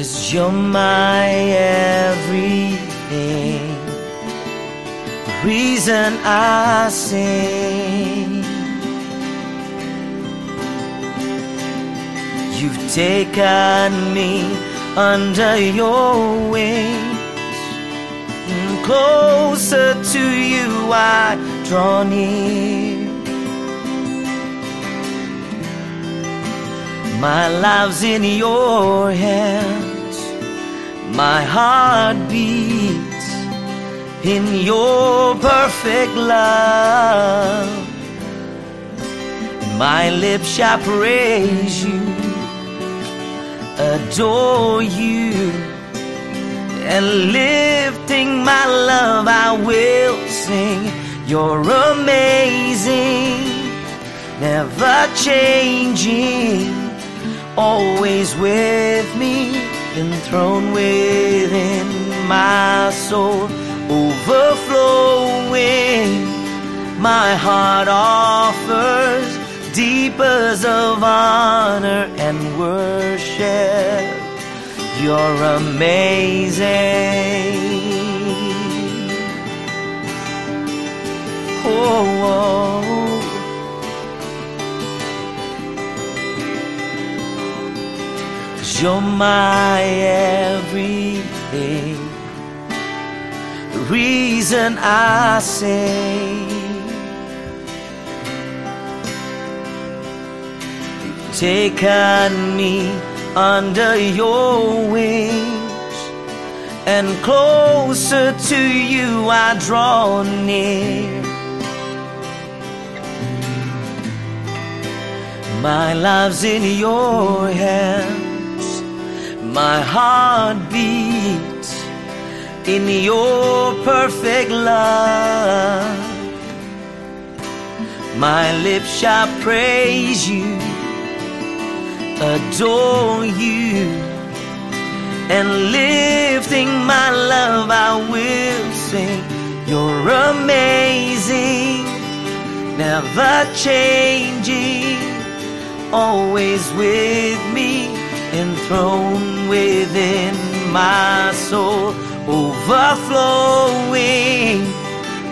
Cause you're my everything. Reason I sing. You've taken me under your wings. And closer to you I draw near. My life's in your hands. My heart beats in your perfect love. My lips shall praise you, adore you, and lifting my love I will sing. You're amazing, never changing always with me, enthroned within my soul, overflowing. My heart offers deepers of honor and worship. You're amazing. You're my everything. The reason I say, You've taken me under your wings, and closer to you I draw near. My life's in your hands. My heart beats in your perfect love. My lips shall praise you, adore you, and lifting my love I will sing. You're amazing, never changing always with me, enthroned within my soul, overflowing.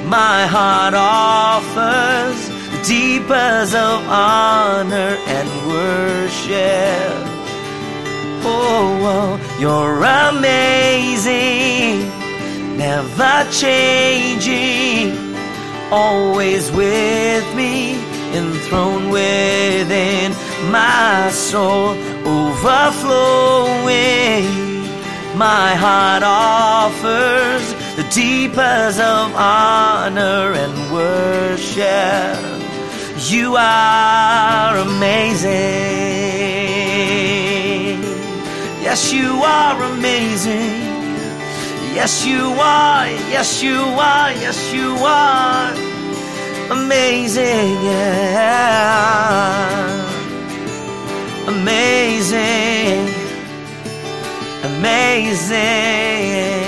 My heart offers deepest of honor and worship. Oh, oh, you're amazing, never changing, always with me enthroned within my soul, overflowing. My heart offers the deepest of honor and worship. You are amazing. Yes, you are amazing. Yes, you are. Yes, you are. Yes, you are amazing, yeah. Amazing.